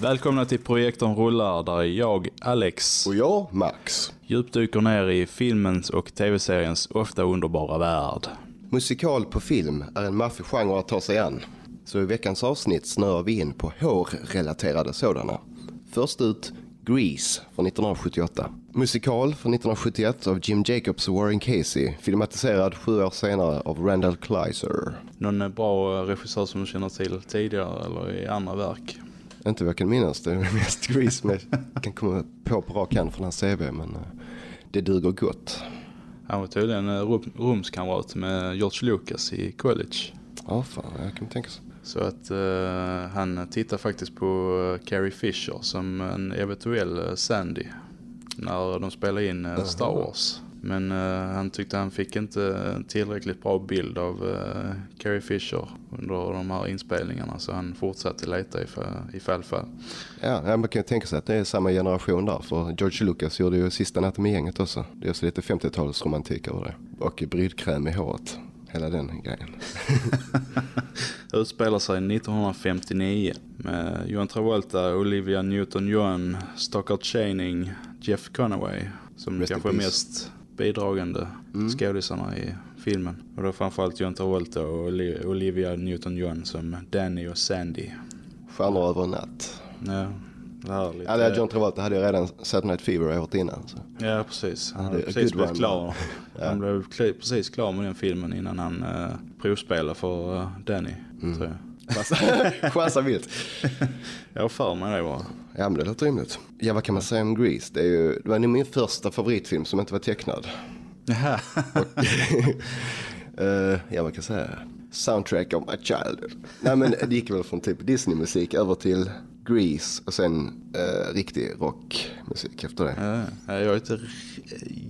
Välkomna till Projektorn rullar där jag, Alex, Och jag, Max. djupdyker ner i filmens och tv-seriens ofta underbara värld. Musikal på film är en maffig genre att ta sig an. Så i veckans avsnitt snöar vi in på hårrelaterade sådana. Först ut Grease från 1978. Musikal från 1971 av Jim Jacobs och Warren Casey. Filmatiserad sju år senare av Randall Kleiser. Någon bra regissör som du känner till tidigare eller i andra verk? Inte vad jag kan minnas, det är mest Grease men jag kan komma på på rak hand från hans CV men eh, det duger gott. Han var tydligen eh, rum, rumskamrat med George Lucas i college. Ja fan, jag kan tänka så. Så att eh, han tittar faktiskt på Carrie Fisher som en eventuell Sandy när de spelade in Star Wars. Men eh, han tyckte han fick inte en tillräckligt bra bild av eh, Carrie Fisher under de här inspelningarna så han fortsatte leta i, fa- i fall fall. Ja, man kan ju tänka sig att det är samma generation där. För George Lucas gjorde ju Sista natten med gänget också. Det är också lite 50-talsromantik över det. Och brydkräm i håret. Hela den grejen. utspelar sig 1959 med Johan Travolta, Olivia Newton-John, Stockard Channing, Jeff Conaway som Rest kanske mest bidragande skådisarna i filmen. Och då framförallt Johan Travolta och Oli- Olivia Newton-John som Danny och Sandy. Stjärnor över en natt. Ja, det här är lite... Ja, det John Travolta hade ju redan Saturday Night Fever året innan. Så. Ja, precis. Han hade precis blivit klar. Han blev precis klar med den filmen innan han uh, provspelade för uh, Danny, Mm. tror jag. Chansa vilt. Jag har för mig det bara. Ja, men det låter rimligt. Ja, vad kan man säga om Grease? Det, är ju, det var nog min första favoritfilm som inte var tecknad. Jaha. Uh, ja, vad kan jag säga? Soundtrack of my childhood. Nej, men det gick väl från typ Disney-musik över till Grease och sen uh, riktig rockmusik efter det. Ja, jag är inte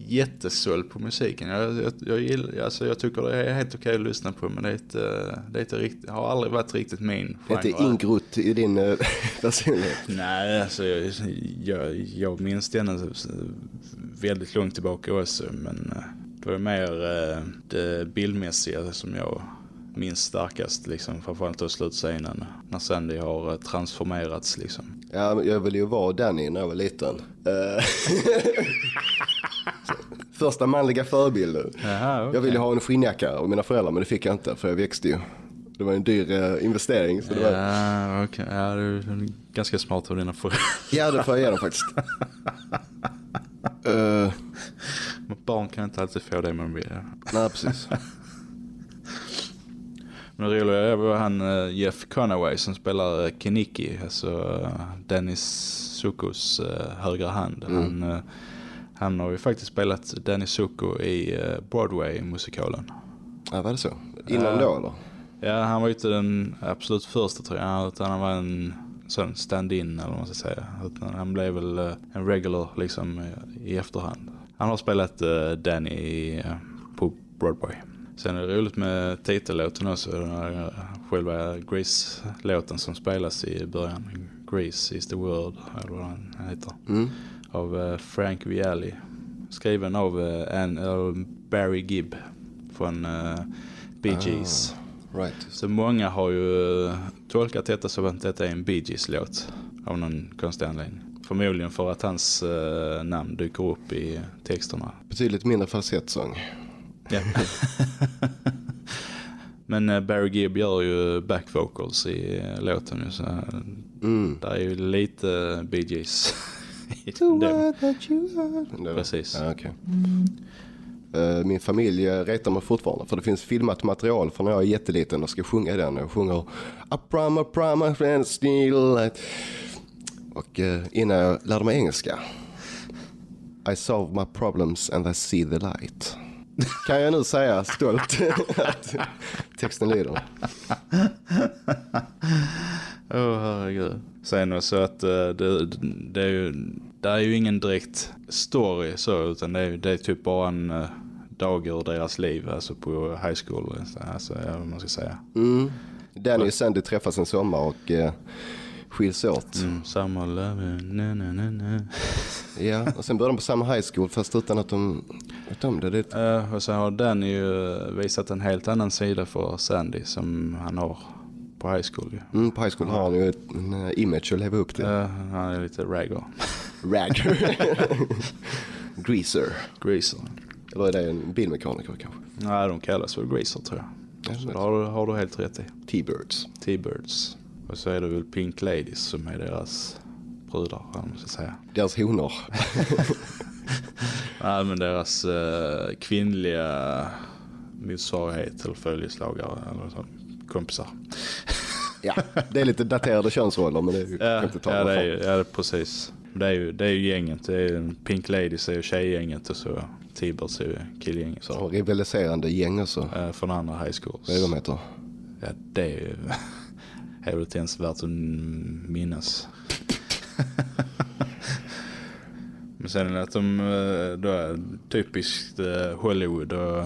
jättesåld på musiken. Jag, jag, jag, gillar, alltså jag tycker det är helt okej att lyssna på men det är inte, det är inte riktigt, har aldrig varit riktigt min Det är inte genre. ingrott i din uh, personlighet. Nej, alltså jag, jag, jag minns den väldigt långt tillbaka också men eh, det var mer eh, det bildmässiga som jag minns starkast liksom framförallt då slutscenen när Sandy har eh, transformerats liksom. Ja, jag ville ju vara Danny när jag var liten. Eh, Första manliga förebilden. Okej. Jag ville ha en skinnjacka och mina föräldrar men det fick jag inte för jag växte ju. Det var en dyr eh, investering. Så det var... Ja, okej. Ja, du är ganska smart av dina föräldrar. Ja, det får jag ge dem faktiskt. Men Barn kan inte alltid få det man vill. nej, precis. Men det roliga var han eh, Jeff Conaway som spelar eh, Kiniki, alltså eh, Dennis Zuckos eh, högra hand. Han, eh, han har ju faktiskt spelat Dennis Zucco i Broadway-musikalen. Ja, var det så? Innan då eller? Ja, han var ju inte den absolut första tror jag, utan han var en sån stand-in eller vad man ska säga. Utan han blev väl en regular liksom i efterhand. Han har spelat Danny på Broadway. Sen är det roligt med titellåten också, den här eh, själva Grease-låten som spelas i början. Grease is the world, eller vad den heter. Mm. Av eh, Frank Vialli. Skriven av Ann, eh, Barry Gibb från Bee Gees. Right. just Så många har ju tolkat detta som att detta är en Bee Gees-låt av någon konstig anledning. Förmodligen för att hans namn dyker upp i texterna. Betydligt mindre falsettsång. Ja. Men eh, Barry Gibb gör ju back vocals i eh, låten så Mm. där är ju lite Bee Gees. Precis. Ja, okej. Eh, Min familj retar mig fortfarande för det finns filmat material från när jag är jätteliten och ska sjunga den. Jag sjunger prom, my friend light. Och innan jag lärde mig engelska I solve my problems and I see the light. Kan jag nu säga stolt att texten lyder. Åh oh, herregud. Sen också att eh, det, det, är ju, det är ju ingen direkt story så utan det är, det är typ bara en uh, dag ur deras liv alltså på high school. Alltså vad man ska säga. Mm. Danny och Sandy träffas en sommar och eh, skiljs åt. Mm, samma love, na, na, na, na. Ja, och sen börjar de på samma high school fast utan att de vet om det. det Eh, och sen har Danny ju visat en helt annan sida för Sandy som han har på high school ju. Mm, på high school har han ju en eh, image att leva upp till. Eh, han är lite ragger. Ragger. Greaser. Greaser. Eller är det en bilmekaniker kanske? Nej, de kallas väl greaser tror jag. Ja, Så har, har du helt rätt i. T-birds. T-birds. Och så är det väl Pink Ladies som är deras brudar, vad man ska säga. Deras honor. Nej, men deras eh, kvinnliga motsvarighet eller följeslagare eller så, kompisar. ja, det är lite daterade könsroller men det är ju Ja, kan inte ta ja, det är, ju- ja, det är precis. Det är ju, det är ju gänget. Det är ju, Pink Ladies är ju tjejgänget och så T-birds är ju killgänget. Så, Och rivaliserande gäng också. eh, från andra high schools. Vad är de heter? Ja, det är ju är väl inte ens värt att minnas. Men sen att de eh, då typiskt eh, Hollywood och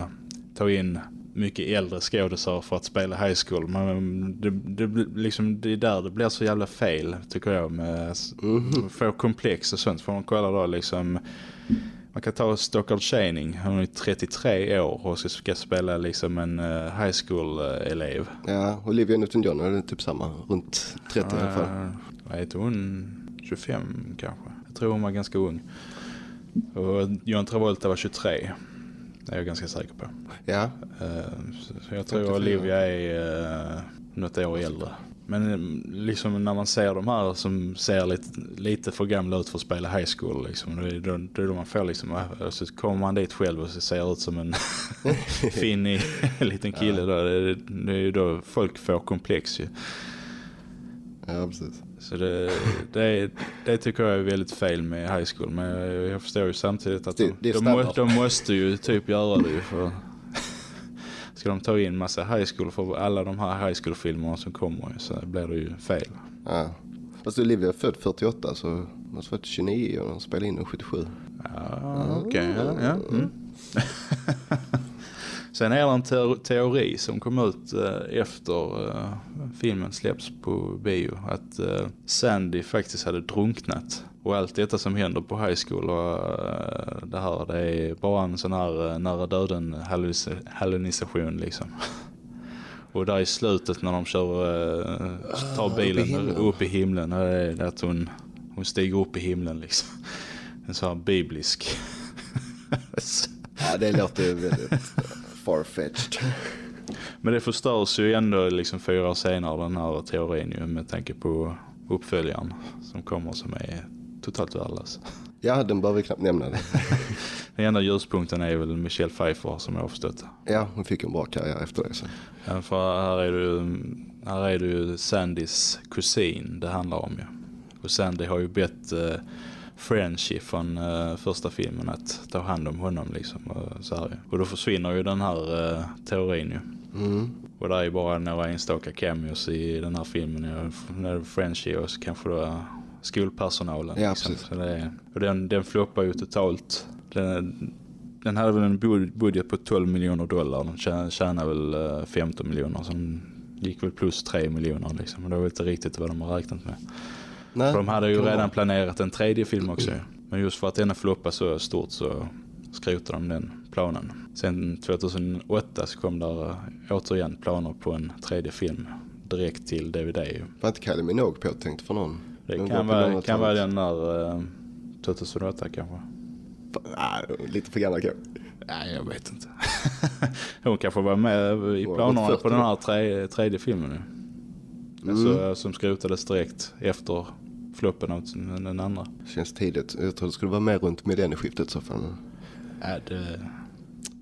tar in mycket äldre skådisar för att spela high school. Men det, det, blir liksom, det är där det blir så jävla fel tycker jag med att få komplex och sånt. För man kollar då liksom man kan ta Stockard Channing, hon är 33 år och ska, spela liksom en eh, high school-elev. Ja, Olivia Newton-John är typ samma. Runt 30 i alla fall. Vad heter hon? 25 kanske. Jag tror hon var ganska ung. Och John Travolta var 23. Det är jag ganska säker på. Ja, Eh, så jag tror 54. Olivia är uh, något år äldre. Men eh, liksom när man ser de här som ser lite, lite för gamla ut för att spela high school liksom, då är det då, då är då man får liksom, äh, och så kommer man dit själv och så ser ut som en finnig liten kille då. Det, är- det är ju då folk får komplex ju. ja precis. Så det, det, det tycker jag är väldigt fel med high school. Men jag, jag förstår ju samtidigt att Det- de, det de, må, de måste ju typ göra det för Ska de ta in massa high school för alla de här high school filmerna som kommer så blir det ju fel. Ja. Fast Olivia är född 48 så måste varit 29 och de spelade in den 77. Ja, okej. ja, ja. Mm. Sen är det en teo- teori som kom ut eh, efter eh, filmen släpps på bio. Att eh, Sandy faktiskt hade drunknat. Och allt detta som händer på high school och eh, det här, det är bara en sån här uh, nära döden halluc- hallucination liksom. Och där i slutet när de kör, eh, tar upp i bilen upp i himlen, då är det att hon, hon stiger upp i himlen liksom. En sån här biblisk. Ja, det låter ju väldigt eh, farfetched. Men det förstörs ju ändå liksom fyra år senare den här teorin ju med tanke på uppföljaren som kommer som är totalt värdelös. Ja, den bör vi knappt nämna det. Den enda ljuspunkten är väl Michelle Pfeiffer som jag har förstått. Ja, hon fick en bra karriär efter det sen. Ja, för här är det ju, här är det ju Sandys kusin det handlar om ju. Och Sandy har ju bett eh, Frenchy från eh, första filmen att ta hand om honom liksom. Och, så här, och då försvinner ju den här eh, teorin ju. Mm. Och det är ju bara några enstaka cameos i den här filmen. Ja, När Frenchy och så kanske då skolpersonalen. Ja, liksom. precis. Så det är, och den, den floppar ju totalt. Den, den hade väl en bud- budget på 12 miljoner dollar. Den tjä- tjänade väl eh, 15 miljoner. Så den gick väl plus 3 miljoner liksom. Och det var inte riktigt vad de har räknat med. Nej, För de hade ju redan vara. planerat en tredje film också. ju. Men just för att denna floppade så stort så skrotade de den planen. Sen 2008 så kom där eh, återigen planer på en tredje film direkt till DVD. Var inte Kylie Minogue påtänkt för någon? Det Den kan vara, kan vara den där eh, 2008 kanske. Ah, lite för gammal kanske. Nej, jag vet inte. Hon kanske var med i planerna på 40 den här tre, tredje filmen nu. Alltså, som skrotades direkt efter floppen av den andra. Känns tidigt. Jag tror det skulle vara mer runt millennieskiftet så fall. Ja, det,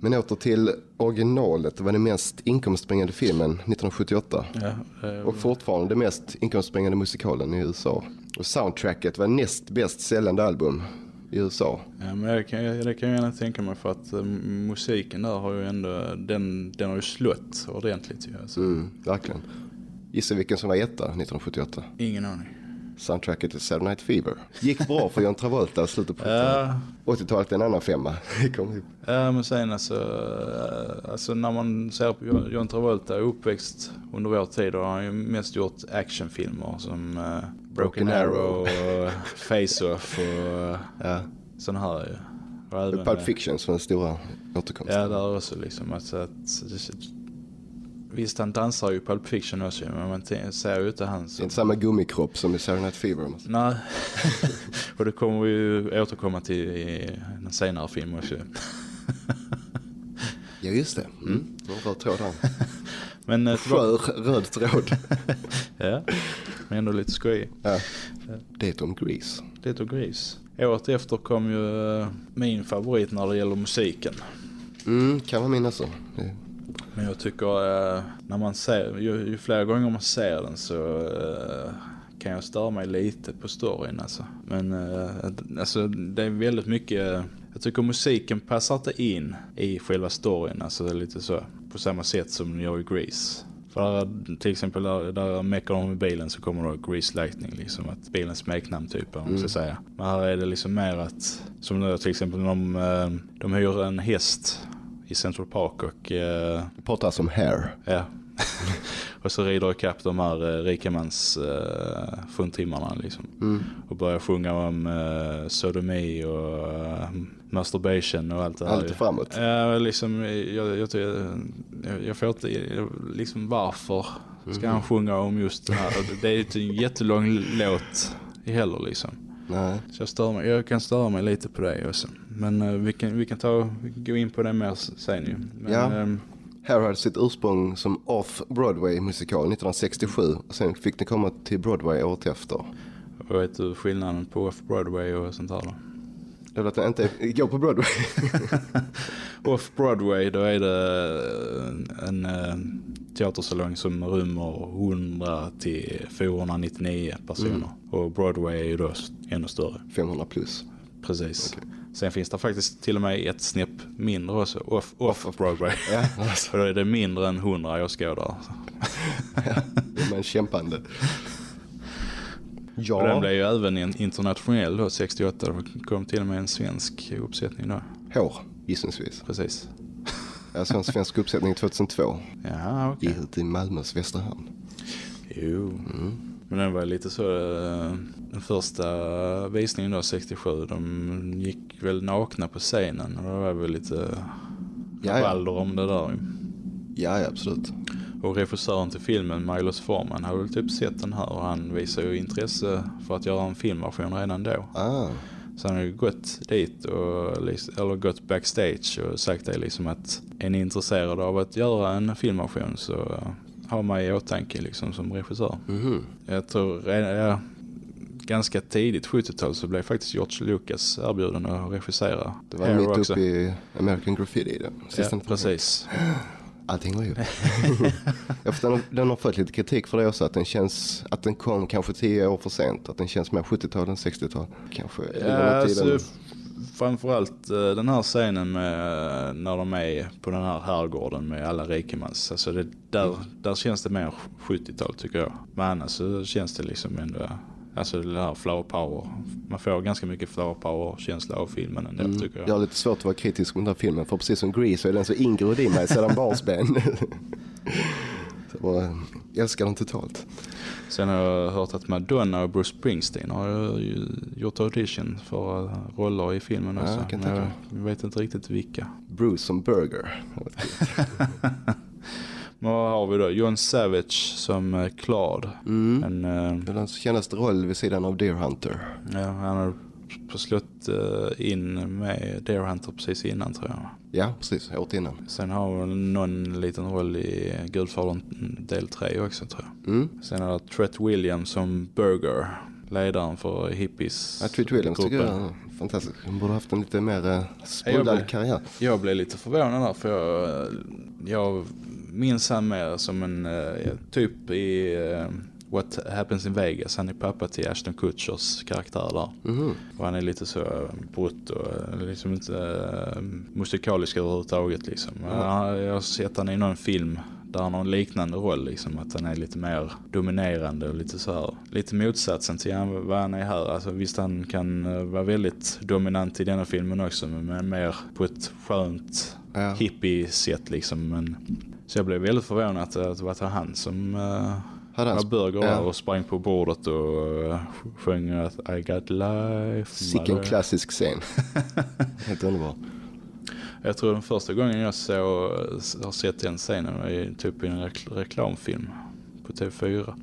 Men åter till originalet. Det var den mest inkomstbringande filmen 1978. ja, eh, Och fortfarande den mest inkomstbringande musikalen i USA. Och soundtracket var näst bäst säljande album i USA. Ja, men jag kan, det kan jag gärna tänka mig för att eh, musiken där har ju ändå, den, den har ju slått ordentligt ju. Alltså. Mm, verkligen. Gissa vilken som var etta 1978? Ingen aning. Soundtracket till Saturday Night Fever. Gick bra för John Travolta i slutet på 80-talet. Ja, 80-talet är en annan femma. Ja, men sen alltså, eh, alltså när man ser på John- Travolta är uppväxt under vår tid har han ju mest gjort actionfilmer som eh, Broken, Broken Arrow och Face-Off och Ja. sådana här ju. Pulp eh, Fiction som den stora återkomsten. Ja, där också liksom. Alltså att, visst han dansar ju i Pulp Fiction också men man ser ju inte han Det är som... inte samma gummikropp som i Night Fever. Nej, och det kommer vi ju återkomma till i en senare film också. Ja, just det. Mm. En röd tråd där. Men eh, Skör röd tråd. ja, men ändå lite skoj. ja. Det om Grease. Lite gris. Året efter kom ju eh, min favorit när det gäller musiken. Mm, kan vara min alltså. Det- Men jag tycker eh, när man ser, ju, ju fler gånger man ser den så eh, kan jag störa mig lite på storyn alltså. Men eh, alltså det är väldigt mycket, jag tycker musiken passar inte in i själva storyn, alltså det är lite så. På samma sätt som den gör i Grease. För där, till exempel där, där meckar de med bilen så kommer då Grease Lightning liksom att bilens smeknamn typ om man ska säga. Men här är det liksom mer att, som nu till exempel när de, de hyr en häst i Central Park och eh, Vi pratar alltså om hair. Ja. och så rider ikapp de här eh, rikemans eh, fruntimmarna liksom. Mm. Och börjar sjunga om eh, sodomi och eh, masturbation och allt det här. Allt framåt. Ja, liksom, jag, jag, jag, jag får inte, liksom varför ska Mhm. han sjunga om just det här? Det är ju inte en jättelång låt heller liksom. Nej. Så jag, stör mig, jag kan störa mig lite på det också. Men eh, vi, kan, vi kan ta, vi kan gå in på det mer sen ju. Men, Ja. ehm, Hair hade sitt ursprung som off-Broadway-musikal 1967. Och sen fick den komma till Broadway året efter. Vad vet du skillnaden på Off-Broadway och sånt här då? Eller att den inte går på Broadway. Off-Broadway då är det en, en eh, teatersalong som rymmer 100 till 499 personer. Och Broadway är ju då ännu större. 500 plus. Precis. Sen finns det faktiskt till och med ett snäpp mindre också. Off- Off-Broadway. Ja, alltså. och då är det mindre än 100 åskådare. Är man kämpande. Och den Ja, blev ju även en internationell då, 68. Det kom till och med en svensk uppsättning då. hår gissningsvis. Precis. Ja, svensk, svensk uppsättning 2002. Ja, okej. I, ute i Malmös västra hamn. Jo. Men den var lite så, eh, den första visningen då 67, de gick väl nakna på scenen och det var väl lite rabalder om det där. Ja, absolut. Och regissören till filmen, Milos Forman, hade väl typ sett den här och han visade ju intresse för att göra en filmversion redan då. Ah, Så han har ju gått dit och eller gått backstage och sagt det liksom att är ni intresserade av att göra en filmversion så ha mig i åtanke liksom som regissör. mhm. Jag tror redan, ja, ganska tidigt 70-tal så blev faktiskt George Lucas erbjuden att regissera. Det var mitt också. uppe i American Graffiti. Ja, precis. Allting var ju. den, har, den har fått lite kritik för det också. Att den känns, att den kom kanske tio år för sent. Att den känns mer 70-tal än 60-tal. Kanske Ja, alltså, framförallt eh, den här scenen med eh, när de är på den här herrgården med alla rikemans. Alltså det, där, där känns det mer 70-tal tycker jag. Men annars så känns det liksom ändå, alltså det här flower power. Man får ganska mycket flower power känsla av filmen ändå Mm. tycker jag. Jag har lite svårt att vara kritisk mot den här filmen. För precis som Grease så är den så ingrodd i mig sedan barnsben. Jag bara älskar den totalt. Sen har jag hört att Madonna och Bruce Springsteen har gjort audition för roller i filmen Ja, också. jag tänka jag vet inte riktigt vilka. Bruce som Burger. Men vad har vi då? John Savage som eh, Claude. Mm. En, eh, Det är den kändaste roll vid sidan av Deer Hunter. ja, han har slått eh, in med Deer Hunter precis innan tror jag. Ja, precis. Året innan. Sen har hon någon liten roll i Gudfadern del 3 också tror jag. Mm. Sen har Tret Williams som Burger. Ledaren för hippies. Ja, Treat Williams tycker gruppen. jag är fantastisk. Hon borde haft en lite mer uh, sprudlad karriär. Jag blev lite förvånad där för jag, jag minns han mer som en eh, typ i eh, What Happens in Vegas. Han är pappa till Ashton Kutchers karaktär där. Mhm. Och han är lite så brutt och eh, liksom inte uh, musikalisk överhuvudtaget liksom. Ja. Jag har sett han i någon film där han har en liknande roll liksom. Att han är lite mer dominerande och lite så här. Lite motsatsen till han, vad han är här. Alltså visst han kan eh, vara väldigt dominant i denna filmen också. Men mer på ett skönt Ja. hippie-sätt liksom. Men, så jag blev väldigt förvånad att det var han som uh, Hade han var burger ja. och sprang på bordet och uh, sjöng att I got life. Sicken mother." klassisk scen. Helt underbar. Jag tror den första gången jag såg, har sett den scenen var ju typ i en rekl- reklamfilm på TV4.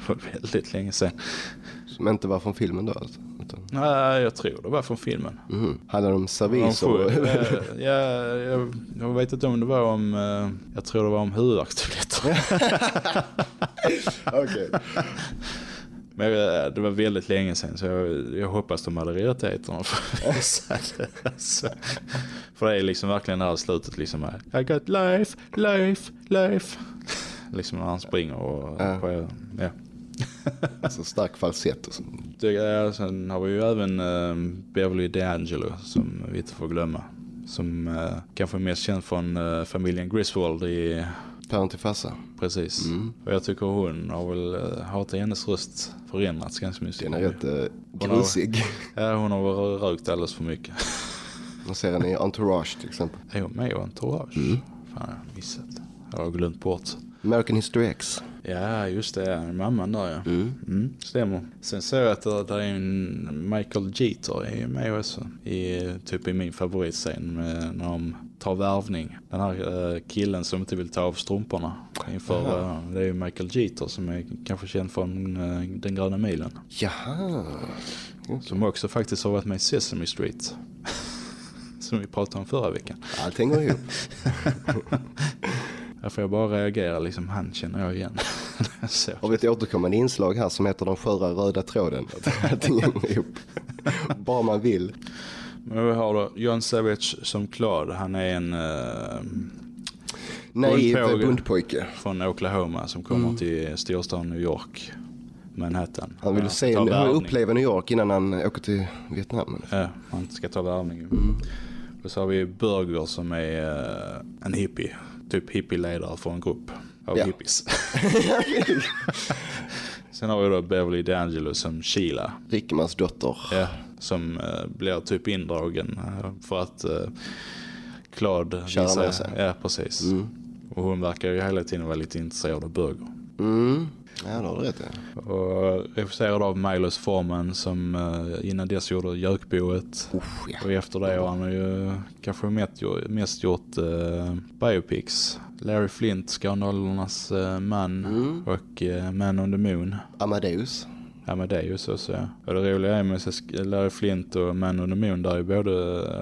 För väldigt länge sedan. Som inte var från filmen då alltså. Utan, Nej, jag tror det var från filmen. mm. Handlar det om sju- eh, ja, jag, jag vet inte om det var om, eh, jag tror det var om huvudvärkstabletter. Okej. Men eh, det var väldigt länge sedan så jag, jag hoppas de hade rättigheterna för att visa det. Alltså. För det är liksom verkligen det här slutet liksom här, I got life, life, life. Liksom när han springer och Ja. på, ja. Så stark falsett och så. Det, är- sen har vi ju även eh, Beverly D'Angelo som vi inte får glömma. Som eh, kanske är mest känd från eh, familjen Griswold i Päron till farsa. Precis. Mm. Och jag tycker hon har väl, inte hennes röst förändrats ganska mycket. Den är rätt Hon har- grusig. Ja, hon har rökt alldeles för mycket. Man ser henne i Entourage till exempel. Är hon med i Entourage? Mm. Fan, jag har missat. Jag har glömt bort. American History X. Ja, just det. Mamman där ja. Mm. Mm, stämmer. Sen såg jag att det är en Michael Jeter är med också. I, typ i min favoritscen med, när de tar värvning. Den här eh, killen som inte vill ta av strumporna. Inför, Aha. eh, det är ju Michael Jeter som är kanske känd från eh, Den gröna milen. Jaha. Som också faktiskt har varit med i Sesame Street. som vi pratade om förra veckan. Allt hänger ihop. Där får jag bara reagera liksom, han känner jag igen. Har vi ett återkommande inslag här som heter den sköra röda tråden. Att allting hänger ihop. Bara man vill. Men vi har då John Savage som Claude. Han är en Naiv Bondpåge. bondpojke. från Oklahoma som kommer till storstaden New York. Manhattan. Han vill Ja, se, han uppleva New York innan han åker till Vietnam. Ja, han ska ta värvning. Mm. Och så har vi Burger som är eh, en hippie. Typ hippieledare för en grupp av Ja. hippies. Sen har vi då Beverly D'Angelo som Sheila. Rickmans dotter. Ja, som eh, blir typ indragen eh, för att eh, Claude Köra visar- med sig. Ja, precis. Mm. Och hon verkar ju hela tiden vara lite intresserad av Burger. Mm. Ja, det har du rätt i. Och regisserad av Milos Forman som eh, innan dess gjorde Jökboet. Usch, ja. Och efter det har han ju kanske mest, gjort- uh, biopics. Larry Flint, Skandalernas eh, man Mm. och eh, Man on the Moon. Amadeus. Amadeus också ja. Och det roliga är med Larry Flint och Man on the Moon där är både,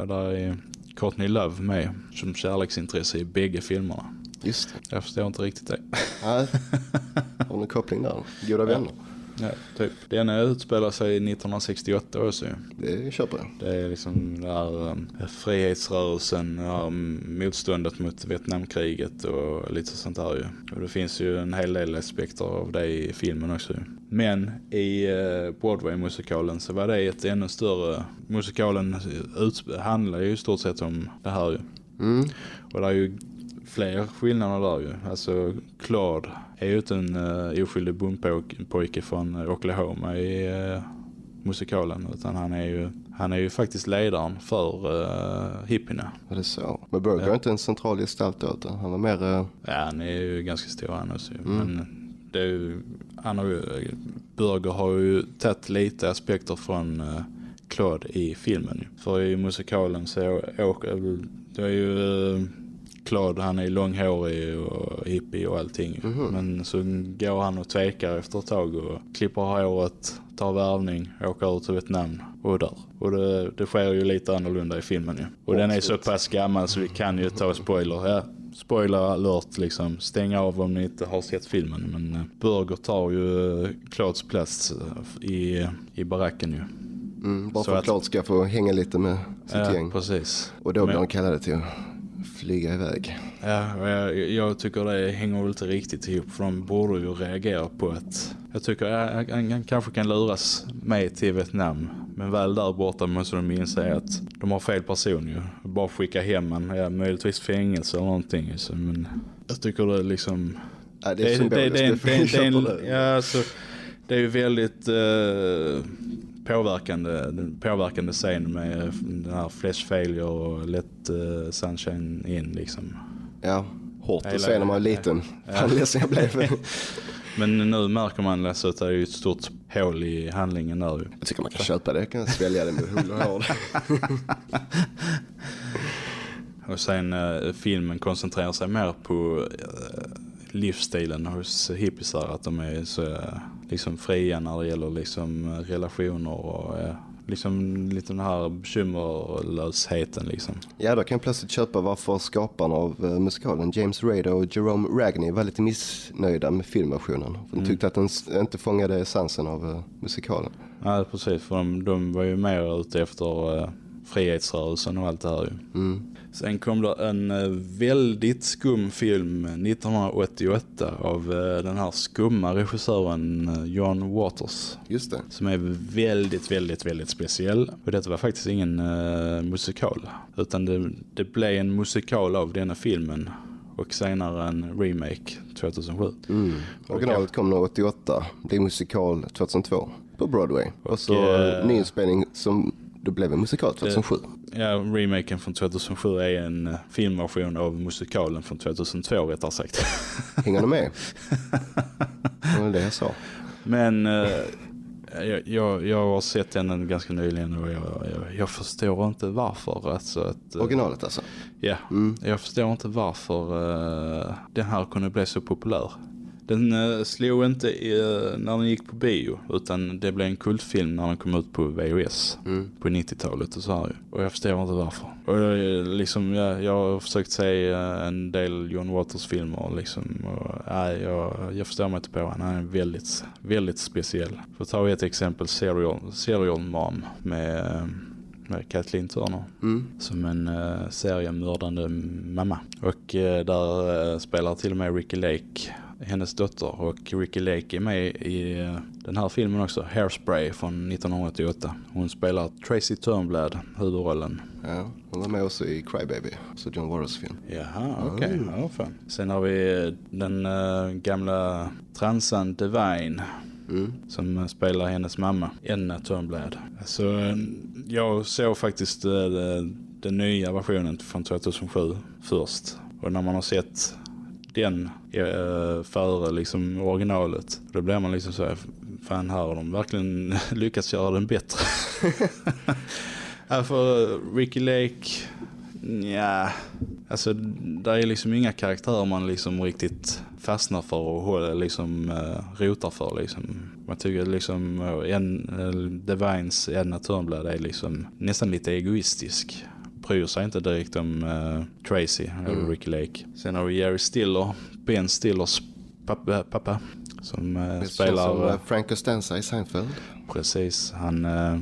där är Courtney Love med som kärleksintresse i bägge filmerna. Just det. Jag förstår inte riktigt det. Ja. Har en koppling där? Goda vänner. Ja, typ. Den utspelar sig 1968 också ju. Det köper jag. Det är liksom den här um, frihetsrörelsen, det här um, motståndet mot Vietnamkriget och lite sånt där ju. Och det finns ju en hel del aspekter av det i filmen också ju. Men i uh, Broadway-musikalen så var det ett ännu större, musikalen ut, handlar ju i stort sett om det här ju. Mm. Och det är ju fler skillnader där ju. Alltså Claude är ju inte en uh, oskyldig bondpojke från eh, Oklahoma i uh, musikalen. Utan han är ju, han är ju faktiskt ledaren för uh, hippierna. Var det så? Men Burger Ja. är inte en central gestalt utan han var mer... eh, Ja, han är ju ganska stor han också. Mm. Men det är ju, han har ju, Burger har ju tagit lite aspekter från uh, Claude i filmen. För i musikalen så åker, det är ju eh, Claude, han är långhårig och hippie och allting. ju. Mhm. Men så går han och tvekar efter ett tag och klipper håret, tar värvning, åker ut till Vietnam och där. Och det, det sker ju lite annorlunda i filmen ju. Och den är så pass gammal så vi kan ju ta spoiler. Ja, spoiler alert liksom. Stäng av om ni inte har sett filmen. Men eh, Burger tar ju eh, Claudes plats eh, i, i baracken ju. Mm, bara Så för att Claude ska få hänga lite med sitt Ja, gäng. precis. Och då blir han kallad till flyga iväg. Ja, jag, jag tycker det hänger inte riktigt ihop för de borde ju reagera på att jag tycker ja, han, han kanske kan luras med till Vietnam men väl där borta måste de inse att de har fel person ju. Bara skicka hem han, ja, möjligtvis fängelse eller någonting så, men jag tycker det är liksom Ja, det är symboliskt. det, det, en- alltså, det är ju väldigt eh, påverkande, den påverkande scen med den här flash failure och let uh, sunshine in liksom. Ja, hårt att se när man är liten. Ja. Fan ledsen jag blev. Men nu märker man alltså att det är ett stort hål i handlingen ju. Jag tycker man kan köpa det. Jag kan svälja det med hull och hår. Och sen eh, filmen koncentrerar sig mer på eh, livsstilen hos hippisar. Att de är så eh, liksom fria när det gäller liksom eh, relationer och eh, liksom lite den här bekymmerlösheten liksom. Ja, då kan jag plötsligt köpa varför skaparna av uh, musikalen James Rader och Jerome Ragney var lite missnöjda med filmversionen. De tyckte att den inte fångade essensen av uh, musikalen. Ja, precis. För de, de var ju mer ute efter eh, frihetsrörelsen och allt det här ju. Mm. Sen kom det en eh, väldigt skum film 1988 av eh, den här skumma regissören eh, John Waters. Just det. Som är väldigt, väldigt, väldigt speciell. Och detta var faktiskt ingen eh, musikal. Utan det, det blev en musikal av denna filmen. Och senare en remake 2007. Mm. Originalet kom 88, blev musikal 2002 på Broadway. Och, så eh, uh, nyinspelning som då blev en musikal 2007. Ja, remaken från 2007 är en eh, filmversion av musikalen från 2002 rättare sagt. Hänger ni med? Det var det jag sa. Men eh, jag, jag, jag har sett den ganska nyligen och jag, jag, jag förstår inte varför. Alltså att, eh, Originalet alltså. ja, Mm. jag förstår inte varför eh, den här kunde bli så populär. Den uh, slog inte uh, när den gick på bio utan det blev en kultfilm när den kom ut på VHS Mm. på 90-talet och så här. Och jag förstår inte varför. Och jag, liksom, jag, jag har försökt se eh, en del John Waters filmer liksom. Och, nej, jag, jag förstår mig inte på. Han är väldigt, väldigt speciell. För att ta ett exempel, Serial, Serial Mom med, eh, med Kathleen Turner. Mm. Som en uh, seriemördande mamma. Och eh, där eh, spelar till och med Ricky Lake hennes dotter och Ricky Lake är med i eh, den här filmen också, Hairspray från 1988. Hon spelar Tracy Turnblad, huvudrollen. Ja, hon var med också i Crybaby, så John Waters film. Jaha, okej. Ja, fan. Sen har vi eh, den eh, gamla transan Divine Mm. som spelar hennes mamma, Enna Turnblad. Eh, jag såg faktiskt den nya versionen från 2007 först. Och när man har sett den eh, före liksom originalet, då blir man liksom så här, fan här har de verkligen lyckats göra den bättre. ja, för Ricky Lake, ja, alltså där är liksom inga karaktärer man liksom riktigt fastnar för och håller, liksom eh, rotar för liksom. Man tycker liksom eh, en, eh, Divines Edna Turnblad är liksom nästan lite egoistisk. Bryr sig inte direkt om uh, Tracy eller Mm. Ricky Lake. Sen har vi Jerry Stiller, Ben Stillers pappa, pappa som uh, spelar... Som eh, uh, Frank Costanza i Seinfeld. Precis, han eh,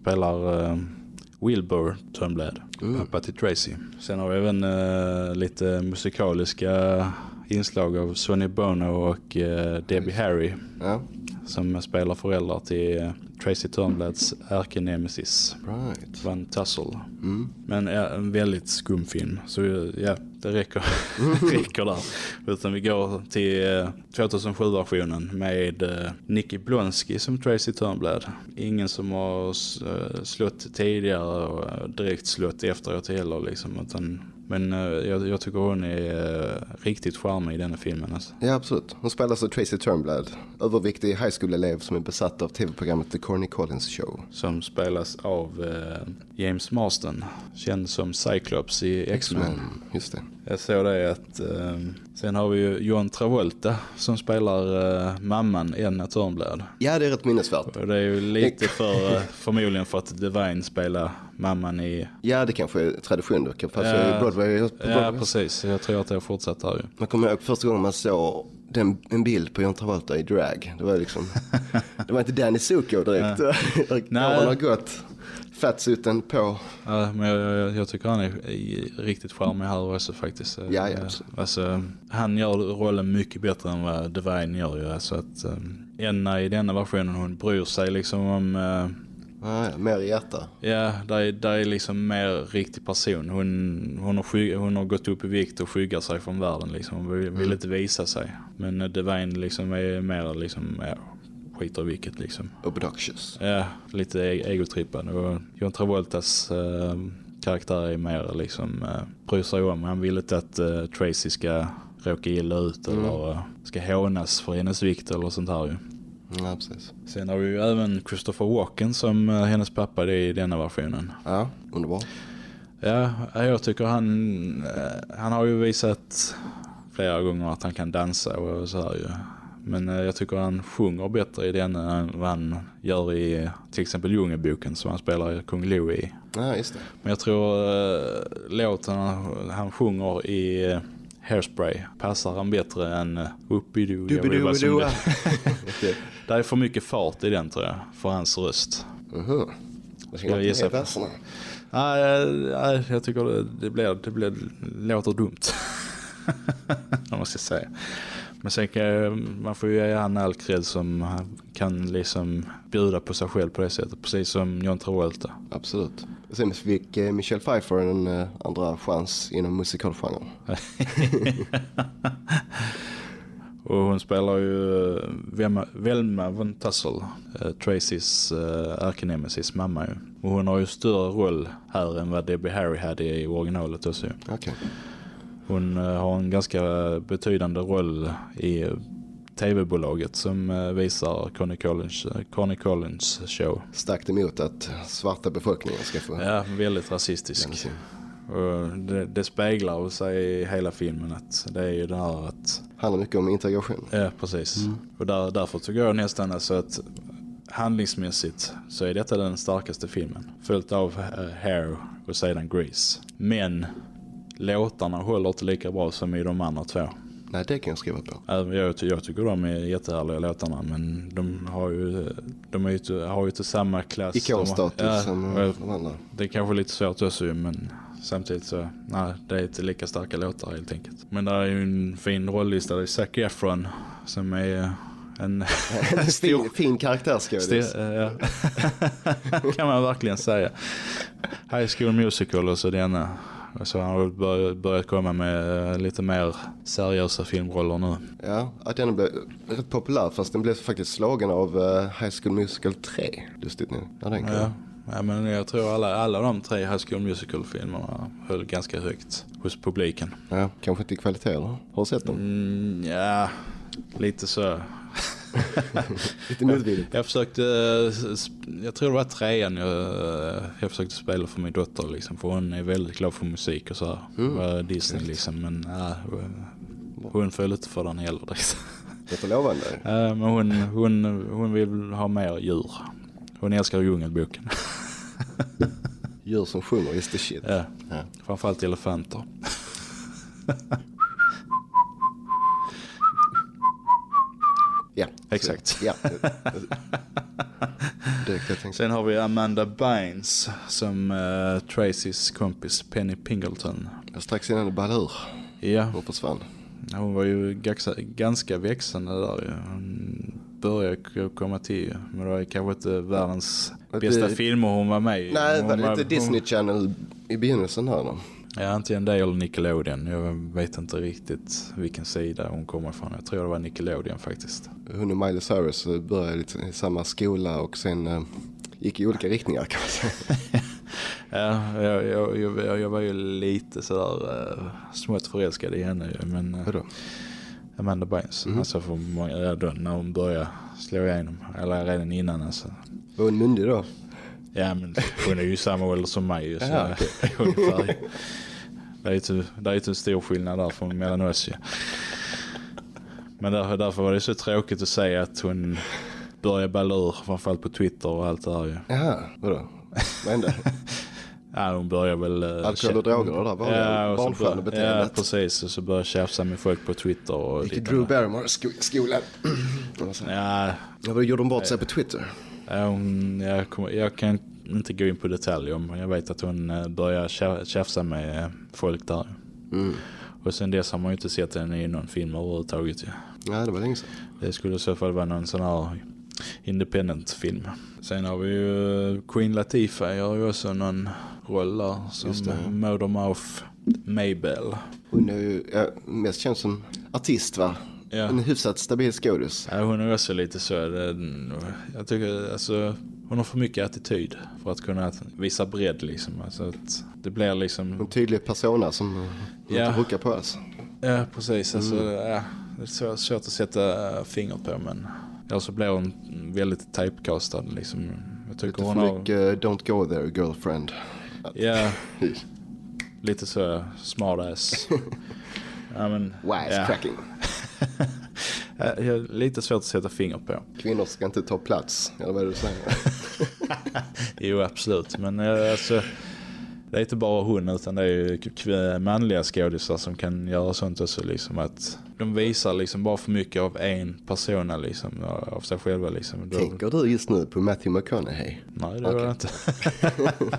spelar eh, Wilbur Turnblad, Mm. pappa till Tracy. Sen har vi även eh, lite musikaliska inslag av Sonny Bono och eh, Debbie Harry Ja, som spelar föräldrar till eh, Tracy Turnblads ärkenemesis, right. Van Tassel. Mm. Men ja, en väldigt skum film. Så ja, det räcker, räcker där. Utan vi går till eh, 2007-versionen med eh, Nicky Blonsky som Tracy Turnblad. Ingen som har eh, slått tidigare och eh, direkt slått efteråt heller liksom. Utan, men eh, jag, jag tycker hon är eh, riktigt charmig i denna filmen. Alltså. Ja, absolut. Hon spelar som Tracy Turnblad, överviktig high school-elev som är besatt av tv-programmet The Corny Collins Show. Som spelas av eh, James Marston, känd som Cyclops i X-Men. Just det. Jag såg det att sen har vi ju John Travolta som spelar mamman Enna Turnblad. Ja, det är rätt minnesvärt. Och det är ju lite för förmodligen för att Divine spelar mamman i... Ja, det kanske är tradition då. Kanske Ja. ja. Broadway. På Ja, Broadway. precis. Jag tror att det har fortsatt här ju. Man kommer ihåg första gången man såg den, en bild på John Travolta i drag. Det var liksom, det var inte Danny Zuko direkt. Nej. Nej. har gått, fatsuiten på. Ja, men jag, jag, jag tycker han är riktigt charmig här också faktiskt. Ja, ja, Eh, absolut. Alltså, han gör rollen mycket bättre än vad Divine gör ju. Alltså att eh, Enna i denna versionen, hon bryr sig liksom om... eh, Ja, mer hjärta. Ja, där är, där är liksom mer riktig person. Hon, hon, har sky, hon har gått upp i vikt och skyggar sig från världen liksom. Hon vill, vill inte visa sig. Men eh, Divine liksom är mer liksom, ja, skiter i vilket liksom. Obnoxious. Ja, lite e- egotrippad. Och John Travoltas eh, karaktär är mer liksom, eh, bryr sig om. Han vill inte att eh, Tracy ska råka illa ut Mm. eller eh, ska hånas för hennes vikt eller sånt här ju. Ja, precis. Sen har vi ju även Christopher Walken som eh, hennes pappa är i denna versionen. Ja, underbart. Ja, jag tycker han, eh, han har ju visat flera gånger att han kan dansa och så här ju. Men eh, jag tycker han sjunger bättre i den än vad han gör i till exempel Djungelboken som han spelar Kung Louie i. Ja, just det. Men jag tror låten han, sjunger i Hairspray passar han bättre än uh, Whoopidoo. Det- är för mycket fart i den tror jag, för hans röst. Mhm. Jag ska Jag med på. Nej, nej, jag tycker det, det, blir, det blir, låter dumt. Om man ska säga. Men sen kan man får ju ge han all cred som kan liksom bjuda på sig själv på det sättet. Precis som John Travolta. Absolut. Sen fick eh, Michelle Pfeiffer en eh, andra chans inom musikalgenren. Och hon spelar ju eh, Velma, Velma von Tussle, eh, Tracys ärkenemesis mamma ju. Och hon har ju större roll här än vad Debbie Harry hade i originalet också ju. Okej. Hon eh, har en ganska betydande roll i tv-bolaget som eh, visar Connie Collins, eh, Connie Collins show. Starkt emot att svarta befolkningen ska få Ja, väldigt rasistisk. det, det speglar sig i hela filmen att det är ju det här att Handlar mycket om integration. Ja, precis. Och där, därför tycker jag nästan alltså att handlingsmässigt så är detta den starkaste filmen. Följt av Hair och sedan Grease. Men låtarna håller inte lika bra som i de andra två. Nej, det kan jag skriva på. Jag, jag tycker de är jättehärliga låtarna men de har ju, de är ju, har ju inte samma klass. Ikonstatus ja, som de andra. det är kanske lite svårt också men samtidigt så, nej, det är inte lika starka låtar helt enkelt. Men det är ju en fin rollista, det är Zac Efron som är en En stor, fin, fin karaktärsskådis. stor ja. kan man verkligen säga. High School Musical och så denna. Så har han väl börjat, börjat komma med eh, lite mer seriösa filmroller nu. Ja, att den blev rätt populär fast den blev faktiskt slagen av eh, High School Musical 3. Lustigt nu. Ja, den kom. Ja. Ja, men jag tror alla, alla de tre High School Musical-filmerna höll ganska högt hos publiken. ja, kanske inte i kvalitet eller? Har du sett dem? Mm, ja, lite så. Lite motvilligt. Jag försökte, eh, jag tror det var trean jag, eh, jag försökte spela för min dotter liksom. För hon är väldigt glad för musik och så här. Mm. Disney liksom. Men ja, hon föll inte för den heller. Liksom. Det är lovande. Men hon, hon, hon vill ha mer djur. Hon älskar djungelboken. Djur som sjunger is the shit. Ja, Ja. framförallt elefanter. Ja, Exakt. Så, ja. Sen har vi Amanda Bynes som uh, Tracys kompis Penny Pingleton. Strax innan det ballade ur. Ja, Hon försvann. hon var ju ganska, ganska växande där. Hon började komma till. Men det var kanske inte världens bästa det- filmer hon var med i. Nej, hon var det inte Disney Channel i begynnelsen här då? Ja, antingen det eller Nickelodeon. Jag vet inte riktigt vilken sida hon kommer ifrån. Jag tror det var Nickelodeon faktiskt. Hon och Miley Cyrus eh, började i samma skola och sen eh, gick i olika riktningar kan man säga. Ja, jag, jag, jag, jag var ju lite sådär uh, smått förälskad i henne men uh, Vadå? Amanda Bynes. Mhm. Alltså för många, ja, då, när hon började slå igenom. Eller redan innan alltså. Var hon myndig då? Ja men hon är ju samma ålder som mig så Jaha, ungefär. Det är ju inte, det är ju inte en stor skillnad där från mellan oss ju. Men där, därför var det så tråkigt att säga att hon började balla ur, framförallt på Twitter och allt det här ju. Jaha, vadå? Vad hände? Ja, hon började väl... eh, Alkohol och droger och där ja, bör- Ja, barnstjärnebeteendet. precis. Och så började jag tjafsa med folk på Twitter och Gick lite Drew annat. Barrymore sko skolan. Och så- Ja, Ja, vad gjorde hon bort sig på Twitter? ja, hon, jag, kommer, jag kan inte gå in på detaljer om jag vet att hon eh, började tja- tjafsa med eh, folk där. Mm. Och sen dess har man ju inte sett henne i någon film överhuvudtaget. Ja, det var länge sedan. Det skulle i så fall vara någon sån här independent film. Sen har vi ju eh, Queen Latifah gör ju också någon roll där som det. Motormouth Maybell. Hon är ju ja, mest känd som artist va? Ja. En hyfsat stabil skådis. Ja, hon är också lite så. det- Jag tycker alltså hon har för mycket attityd för att kunna visa bredd liksom. Alltså att det blir En liksom... tydlig persona som eh, hon Ja. inte ruckar på alls. Ja, precis. Alltså, Mm. ja, det är svårt, svårt att sätta fingret på men... Eller så blir hon väldigt typecastad liksom. Jag tycker Lite hon för har... mycket eh, don't go there girlfriend. Ja, lite så smartass. ja, men, Wisecracking. Ja, jag har lite svårt att sätta finger på. Kvinnor ska inte ta plats, eller vad är det du säger? Jo, absolut. Men eh, alltså, det är inte bara hon utan det är manliga skådisar som kan göra sånt också. Liksom, att de visar liksom bara för mycket av en persona liksom, av sig själva. Liksom. Tänker du just nu på Matthew McConaughey? Nej, det gjorde Okej. jag inte.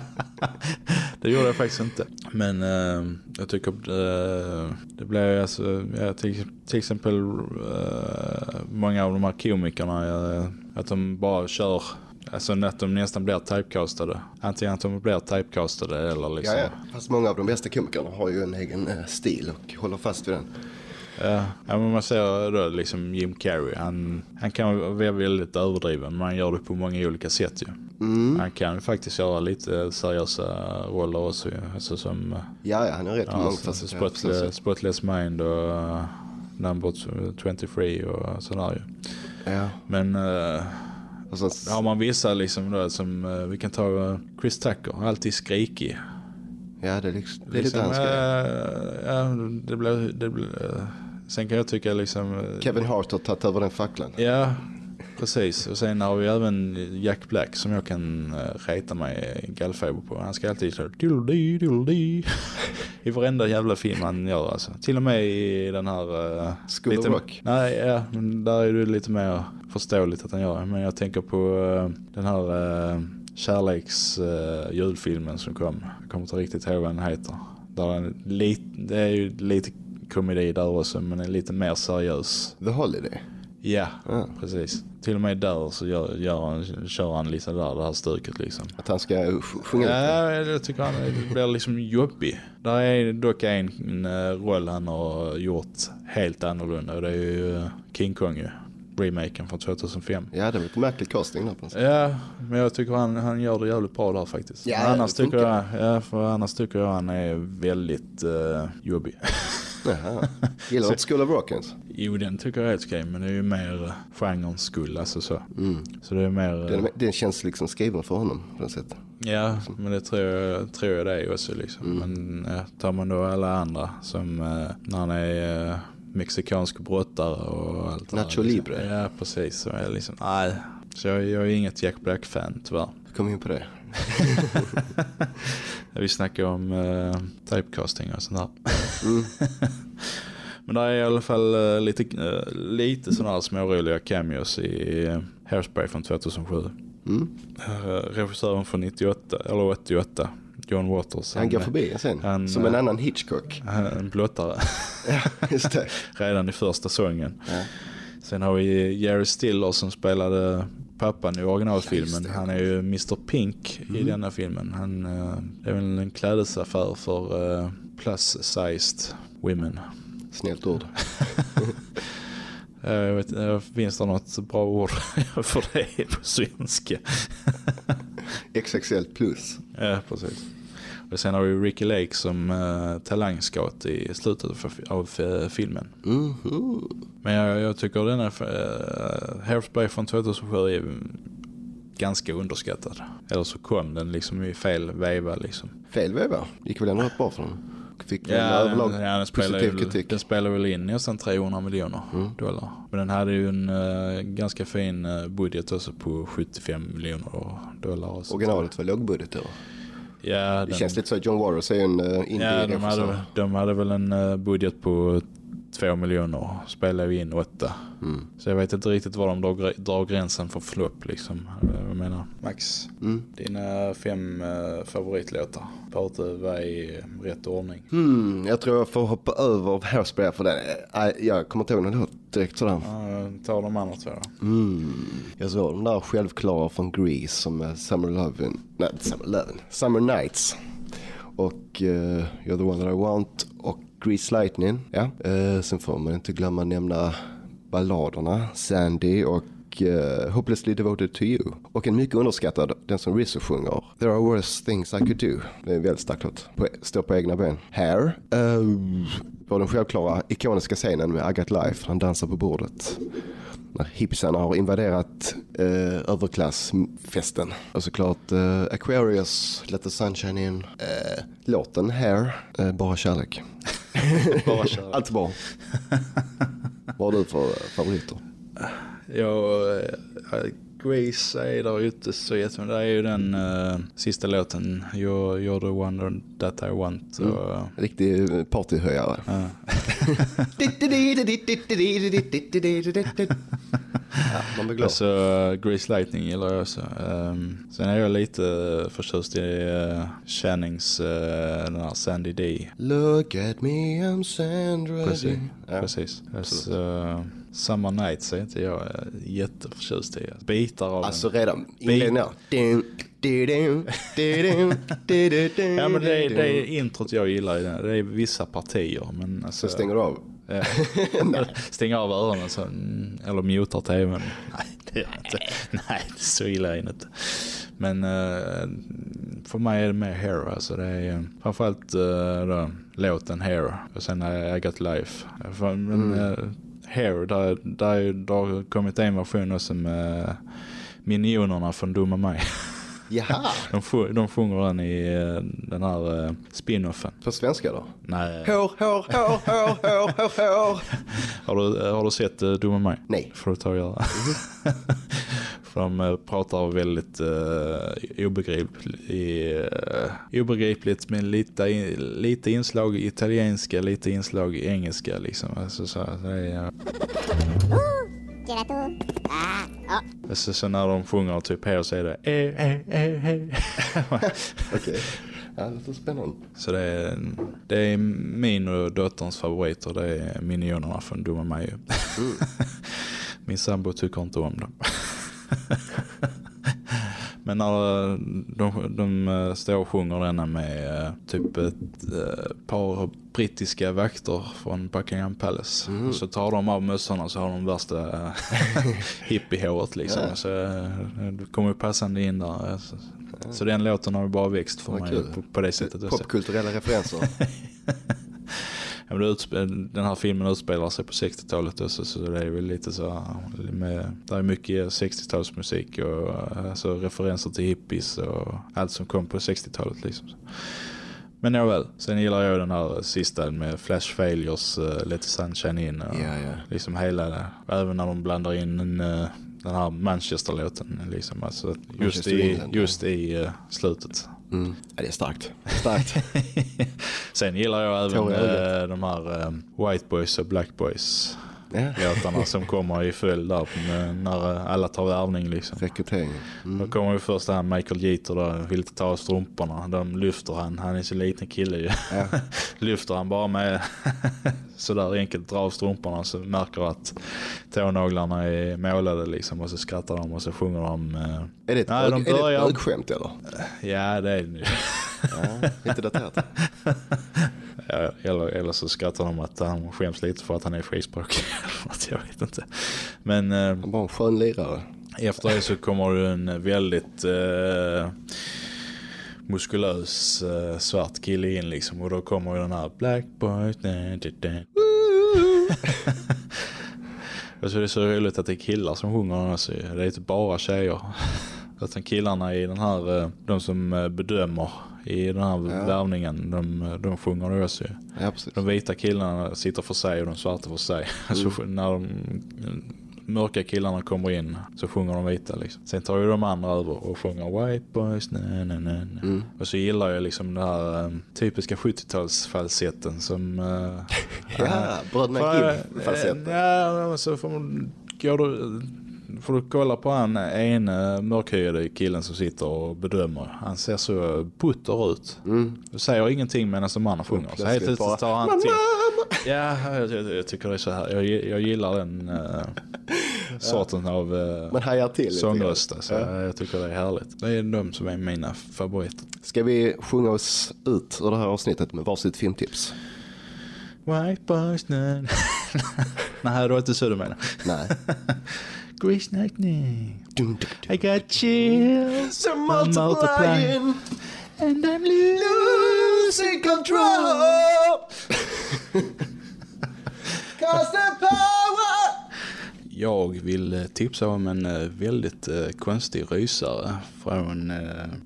det gjorde jag faktiskt inte. Men eh, jag tycker eh, det blev alltså, ja, till, till exempel eh, många av de här komikerna, att de bara kör, alltså att de nästan blir typecastade. Antingen att de blir typecastade eller liksom. Ja, ja. Fast många av de bästa komikerna har ju en egen eh, stil och håller fast vid den. Ja, ja, men man ser då liksom Jim Carrey. Han, han kan vara väldigt överdriven men han gör det på många olika sätt ju. Mm. Han kan faktiskt göra lite seriösa roller också. Alltså som Ja, ja, han är rätt ja, alltså, mångfacetterad. Spotless. Spotless Mind och uh, Number 23 och sådär ju. Ja. Men uh, Och så, har man vissa liksom då som, uh, vi kan ta uh, Chris Tucker, alltid skrikig. ja, det är, liksom, det är liksom, lite hans grej. uh, ja, det blir, det blir sen kan jag tycka liksom Kevin Hart har tagit över den facklan. Ja, precis. Och sen har vi även Jack Black som jag kan uh, reta mig gallfeber på. Han ska alltid så diddle-dee, diddle-dee. I varenda jävla film han gör alltså. Till och med i den här... Uh, School of lite, Rock. Nej, ja, men där är det lite mer förståeligt att han gör. Men jag tänker på uh, den här uh, kärleks uh, julfilmen som kom. Jag kommer inte riktigt ihåg vad den heter. Där den, lit, det är ju lite komedi där också men är lite mer seriös. The Holiday. Ja, Ja. precis. Till och med där så gör, gör han, kör han lite där, det här stuket liksom. Att han ska sj- sjunga lite. Ja, jag tycker han blir liksom jobbig. Där är dock en eh, roll han har gjort helt annorlunda och det är ju eh, King Kong ju. Remaken från 2005. Ja, det var lite märklig casting där på något sätt. Ja, men jag tycker han, han gör det jävligt bra där faktiskt. Ja, annars tycker jag, ja, för annars tycker jag han är väldigt uh, jobbig. Jaha. Gillar du inte School of Rock ens? Jo, den tycker jag är helt okej, men det är ju mer genrens skull, alltså så. Mm. Så det är mer... Den, den känns liksom skriven för honom på något sätt. Ja, men det tror jag, tror jag det är också liksom. Mm. Men ja, tar man då alla andra som eh, när han är eh, mexikansk brottare och allt det där, Nacho liksom. Libre. Ja, precis. Så är jag liksom, nej. Så jag, jag är inget Jack Black-fan tyvärr. Kom in på det. Vi snackar om uh, typecasting och sånt där. Mm. Men det är i alla fall eh, lite, uh, lite sådana här småroliga cameos i Hairspray från 2007. Mm. Regissören från 98, eller 88, John Waters. Han går eh, förbi en sen. han, som en eh, annan Hitchcock. Han en blottare redan i första sången. Ja. Sen har vi Jerry Stiller som spelade pappan i originalfilmen. Det. Han är ju Mr Pink i Mm. denna filmen. Han, eh, det är väl en klädesaffär för eh, plus-sized women. Snällt ord. Jag vet, eh, finns det något bra ord för det på svenska? XXL plus. Ja, precis. Och sen har vi Ricky Lake som uh, talangscout i slutet av, eh, filmen. Mhm. Men jag, jag tycker den är, uh, Hairspray från 2007 är ganska underskattad. Eller så kom den liksom i fel veva liksom. Fel veva. Gick väl ändå rätt bra för den. Fick väl Ja, överlag ja den, spelar positiv kritik. den spelar väl in nästan 300 miljoner Mm. dollar. Men den hade ju en eh, ganska fin eh, budget också på 75 miljoner dollar. Originalet var lågbudget eller? Ja, Det den, känns lite så. John Waters är en uh, ja de, hade, de hade väl en eh, budget på 2 miljoner. Spelade ju in 8. Mm. Så jag vet inte riktigt var de drar, drar gränsen för flopp liksom. Jag menar, Max, Mm. dina fem uh, favoritlåtar. Bör inte vara i rätt ordning. Hmm, jag tror jag får hoppa över Hairspray för den. Äh, jag kommer inte ihåg någon låt direkt sådär. Ja, ta de andra två då. Mm. Jag såg de där självklara från Grease som är Summer Lovin', nej Summer Lovin', Summer Nights. Och uh, You're the one that I want och Grease Lightning. Ja. Eh, sen får man inte glömma nämna balladerna Sandy och uh, Hopelessly Devoted to You. Och en mycket underskattad, den som Rizzo sjunger. There are worse things I could do. Det är en väldigt stark låt. Står på egna ben. Hair. Uh, var den självklara ikoniska scenen med I Got Life. Han dansar på bordet. när hippisarna har invaderat eh, överklassfesten. Och såklart eh, Aquarius, Let the sunshine in, eh, låten Hair, eh, Bara kärlek. Bara kärlek. Allt bra. Vad har du för favoriter? Jag, äh, Grace är där ju inte så jättemycket. Det är ju den äh, sista låten, you're, you're the one that I want. Mm. Och, Riktig partyhöjare. ja. man blir glad. Alltså Grace Lightning gillar jag också. Um, sen är jag lite förtjust i uh, Channings, uh, den här Sandy D. Look at me, I'm Sandra Precis. Day. Ja. Precis. Alltså, Summer Nights är inte jag jätteförtjust i. Bitar av Alltså den. redan inledningen. Ja men det är, det är introt jag gillar i den. Det är vissa partier. Men alltså, Så stänger du av. Ja. Stänger av öronen så, mm, eller mutar tvn. Nej, det gör jag inte. Nej, det är så illa det inte. Men eh, för mig är det mer Hair. Alltså det är eh, framförallt då, låten Hair och sen I Got Life. För, men Mm. eh, Hair, där, där, där har kommit en version också med Minionerna från Dumma mig. Jaha, De, sj- de sjunger den i eh, den här uh, spin-offen. på svenska då? Nej, Hår, hår, hår, hår, hår, hår, hår. har du, har du sett uh, Dumma mig? Nej. får du ta och göra. För de eh, pratar väldigt uh, obegripligt, uh, obegripligt med lite, in- lite inslag i italienska, lite inslag i engelska liksom. Alltså, så, det är, alltså, så när de sjunger typ här så är det eh, eh, eh. Okej. Ja, det låter spännande. Så det är, det är min och dotterns favoriter. Det är minionerna från Dumma mig. Mm. Min sambo tycker inte om dem. Men när de, de eh, står och sjunger denna med eh, typ ett eh, par brittiska vakter från Buckingham Palace. Mm. Så tar de av mössorna så har de värsta eh, hippiehåret liksom. Ja. Så eh, det kommer ju passande in där. Så, så den låten har ju bara växt för Vad mig på, på det sättet. Popkulturella referenser. Ja, men det den här filmen utspelar sig på 60-talet också, så det är väl lite så med, där är mycket 60-talsmusik och alltså, referenser till hippies och allt som kom på 60-talet liksom. Men nåväl, sen gillar jag den här sista med Flash Failures, uh, Let the Sunshine In och Ja, ja. liksom hela det. Även när de blandar in en, eh, den här Manchester-låten liksom, alltså just Manchester i, England, ja. just i eh, slutet. Mm. Ja, det är starkt. Starkt. Sen gillar jag även ögat. eh, de här eh, White Boys och Black Boys. Låtarna som kommer i följd där med, när eh, alla tar värvning liksom. Rekrytering. Då Mm. kommer ju först han Michael Jeter då, vill inte ta av strumporna. De lyfter han, han är så liten kille ju. Ja. lyfter han bara med sådär enkelt dra av strumporna så märker att tånaglarna är målade liksom och så skrattar de och så sjunger de. eh, Är det ett, Nej, de är det ett börjar- eller? Ja det är det nu. Ja, lite daterat. Ja, eller, eller så skrattar de att han skäms lite för att han är frispråkig. jag vet inte. Men eh, Han var en skön lirare. efter det så kommer det en väldigt eh, muskulös eh, svart kille in liksom. Och då kommer den här Black Boys. Da, da, da. Och så är det så roligt att det är killar som sjunger. Alltså. Det är inte bara tjejer. Utan killarna i den här, eh, de som eh, bedömer i den här Ja. värvningen, de, de sjunger också ju. Ja. De vita killarna sitter för sig och de svarta för sig. Så sj- när de mörka killarna kommer in så sjunger de vita liksom. Sen tar ju de andra över och sjunger White Boys, na, na, na, na. Mm. Och så gillar jag liksom den här eh, typiska 70-talsfalsetten som... Uh, Ja, bröderna Gibb-falsetten. Ja, så får man, går du, får du kolla på han ene mörkhyade killen som sitter och bedömer. Han ser så putter ut. Mm. Du säger ingenting medan de andra sjunger. Så helt plötsligt bara, tar han "Mamma!" till. Ja, jag, jag, jag tycker det är så här. Jag, jag gillar den uh, sorten av uh, Man hajar till sångröst. Alltså. Ja. Jag tycker det är härligt. Det är de som är mina favoriter. Ska vi sjunga oss ut ur det här avsnittet med varsitt filmtips? White boys, nej. Nej, det var inte så du menar. Nej. Grease lightning. I got chills. They're multiplying. And I'm losing control. Cause the power jag vill eh, tipsa om en eh, väldigt eh, konstig rysare från eh,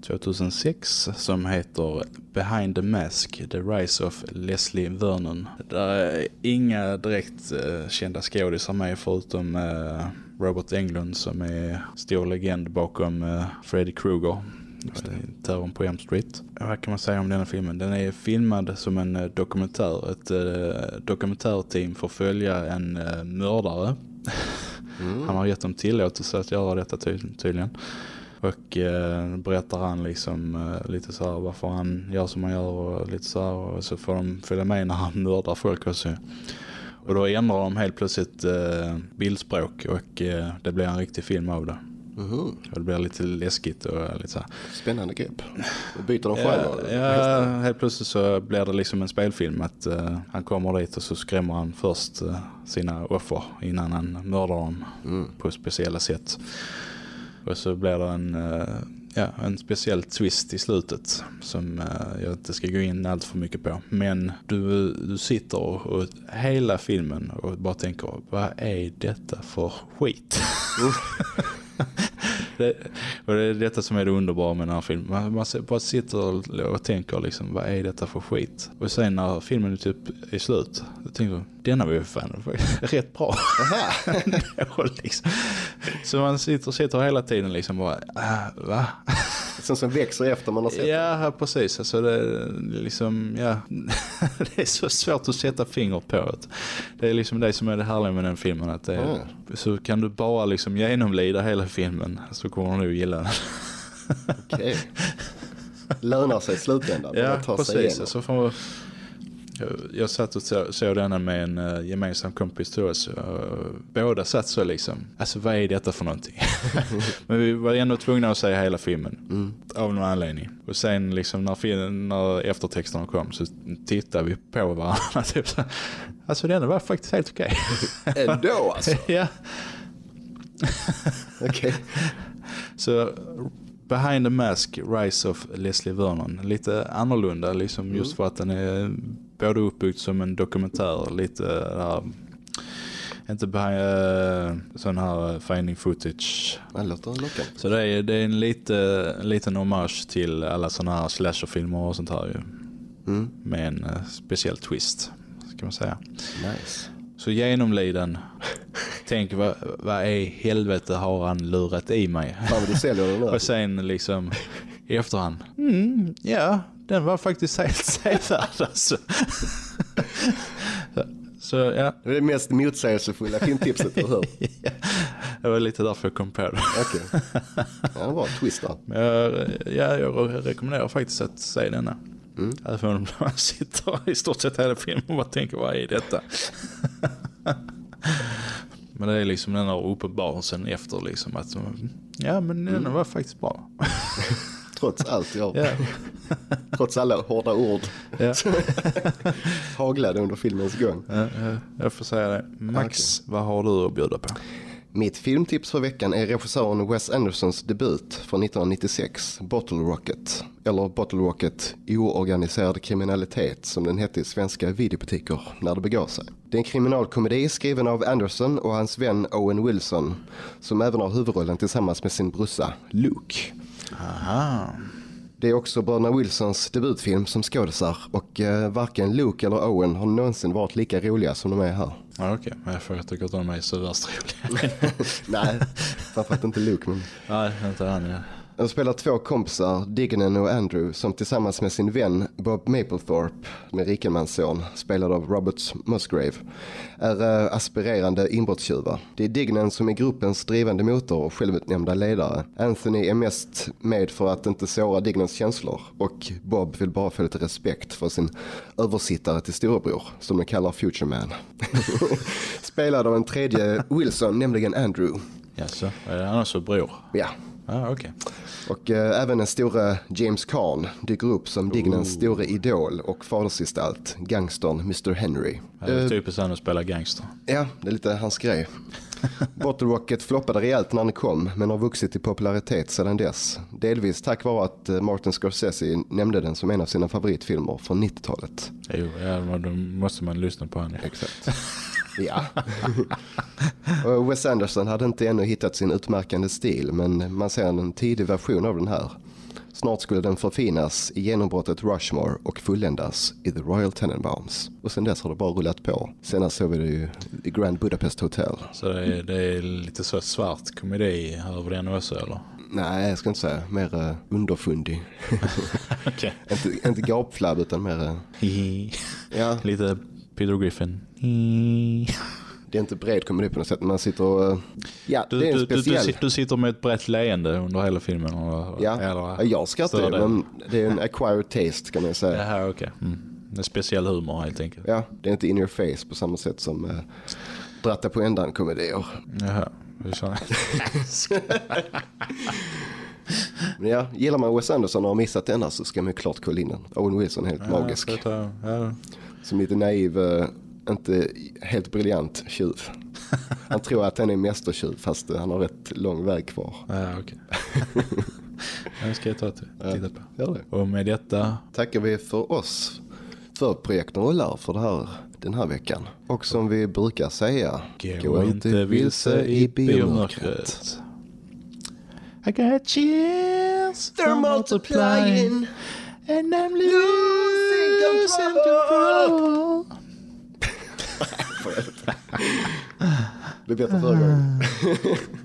2006 som heter Behind the Mask, The Rise of Leslie Vernon. Det är inga direkt kända skådisar med förutom Robert Englund som är stor legend bakom eh, Freddy Krueger. Terrorn på Elm Street. Vad kan man säga om denna filmen? Den är filmad som en eh, dokumentär. Ett eh, dokumentärteam får följa en eh, mördare. Han har gett dem tillåtelse att göra detta ty tydligen. Och eh, berättar han liksom eh, lite så här varför han gör som han gör och lite så här. Och så får de följa med när han mördar folk också. Och då ändrar de helt plötsligt eh, bildspråk och eh, det blir en riktig film av det. Mhm. Och det blir lite läskigt och lite så här. Spännande grepp. Då byter de genre. ja, helt plötsligt så blir det liksom en spelfilm att eh, han kommer dit och så skrämmer han först eh, sina offer innan han mördar dem på speciella sätt. Och så blir det en, eh, ja, en speciell twist i slutet som eh, jag inte ska gå in allt för mycket på. Men du, du sitter och, och hela filmen och bara tänker, vad är detta för skit? det, och det är detta som är det underbara med den här filmen. Man, man bara sitter och, och tänker liksom, vad är detta för skit? Och sen när filmen är typ är slut, då tänker jag, denna var ju fan rätt bra. Liksom. Så man sitter, sitter hela tiden liksom bara, ah, va? Sen som växer efter man har sett Ja, precis. Alltså det, liksom, ja, det är så svårt att sätta finger på det. Det är liksom det som är det härliga med den filmen. Att det Mm. Så kan du bara liksom genomlida hela filmen så kommer du gilla den. Okej. Lönar sig i slutändan. Ja, sig precis. igenom. Alltså, för, jag, jag satt och så, såg denna med en uh, gemensam kompis till oss. Uh, båda satt så liksom, alltså vad är detta för någonting? Men vi var ändå tvungna att säga hela filmen. Av någon anledning. Och sen liksom när, när eftertexterna kom så tittade vi på varandra. Typ, så, alltså den var faktiskt helt okej. Ändå alltså. ja. Okej. Så Behind the Mask, Rise of Leslie Vernon. Lite annorlunda liksom just för att den är både uppbyggd som en dokumentär, lite där, inte behind, uh, sån här finding footage. Det låter. Så det är, det är en, lite, en liten hommage till alla såna här slasherfilmer och sånt här ju. Mm. Med en uh, speciell twist, ska man säga. Nice. Så genomliden. Tänk vad, vad är helvete har han lurat i mig? Vad du säljer nu. Och sen liksom i efterhand. Mm, ja, den var faktiskt helt sevärd alltså. så, ja, Det är det mest motsägelsefulla filmtipset har hört. det var lite därför jag kom på det. Okej. Ja, det var en twist där. Jag, ja, jag rekommenderar faktiskt att se denna. Mm. Även om man sitter i stort sett hela filmen och bara tänker, vad är detta? Men det är liksom den här uppenbarelsen efter liksom att ja men den Mm. var faktiskt bra. Trots allt jag Ja. Trots alla hårda ord Ja. haglade under filmens gång. Ja, ja, jag får säga det. Max, vad har du att bjuda på? Mitt filmtips för veckan är regissören Wes Andersons debut från 1996, Bottle Rocket. Eller Bottle Rocket, oorganiserad kriminalitet som den hette i svenska videobutiker när det begav sig. Det är en kriminalkomedi skriven av Anderson och hans vän Owen Wilson som även har huvudrollen tillsammans med sin brorsa Luke. Aha. Det är också bröderna Wilsons debutfilm som skådisar och eh, varken Luke eller Owen har någonsin varit lika roliga som de är här. Ja, Okej, men jag får jag tycker att de är så värst roliga. Nej, framförallt inte Luke men Nej, inte han ja. De spelar två kompisar, Dignan och Andrew, som tillsammans med sin vän Bob Mapplethorpe, med rikemansson, spelad av Robert Musgrave, är äh, aspirerande inbrottstjuvar. Det är Dignan som är gruppens drivande motor och självutnämnda ledare. Anthony är mest med för att inte såra Dignans känslor och Bob vill bara få lite respekt för sin översittare till storebror, som de kallar Future Man. spelad av en tredje Wilson, nämligen Andrew. Jaså, är han också bror? Ja, Ja, okej. Och eh, även den stora James Caan dyker upp som Dignans stora idol och fadersgestalt, gangstern Mr Henry. Det är typiskt han att spela gangster. Ja, det är lite hans grej. Bottle Rocket floppade rejält när den kom, men har vuxit i popularitet sedan dess. Delvis tack vare att eh, Martin Scorsese nämnde den som en av sina favoritfilmer från 90-talet. Jo, ja, då måste man lyssna på honom. Exakt. Ja. Och Wes Anderson hade inte ännu hittat sin utmärkande stil men man ser en tidig version av den här. Snart skulle den förfinas i genombrottet Rushmore och fulländas i The Royal Tenenbaums. Och sen dess har det bara rullat på. Senast såg vi det ju i Grand Budapest Hotel. Så det är, det är lite så svart komedi över den också eller? Nej, jag ska inte säga. Mer uh, underfundig. Inte, inte gapflabb utan mer... Uh, ja, Lite Peter Griffin. det är inte bred komedi på något sätt. Man sitter och... Uh, ja, Du, det är en du, du, du, speciell... sit- du sitter med ett brett leende under hela filmen. Och, Ja, eller, ja, jag skrattar ju, men det är en acquired taste kan man säga. Det här okej. Mm. Är speciell humor helt enkelt. Ja, det är inte in your face på samma sätt som uh, Dratta på ändan komedier. Jaha. det. Men ja, gillar man Wes Anderson och har missat denna så ska man ju klart kolla in den. Owen Wilson är helt magisk. Ja, jag tar- ja. Som lite naiv, eh, inte helt briljant tjuv. Han tror att han är mästertjuv fast eh, han har rätt lång väg kvar. Ja, okej. Det ska jag ta till. Titta på. Det. Och med detta, Tackar vi för oss, för projekten rullar för det här, den här veckan. Och som vi brukar säga, gå inte vilse i biomörkret. I got chills, they're multiplying, and I'm losing control. Det är bättre förra gången.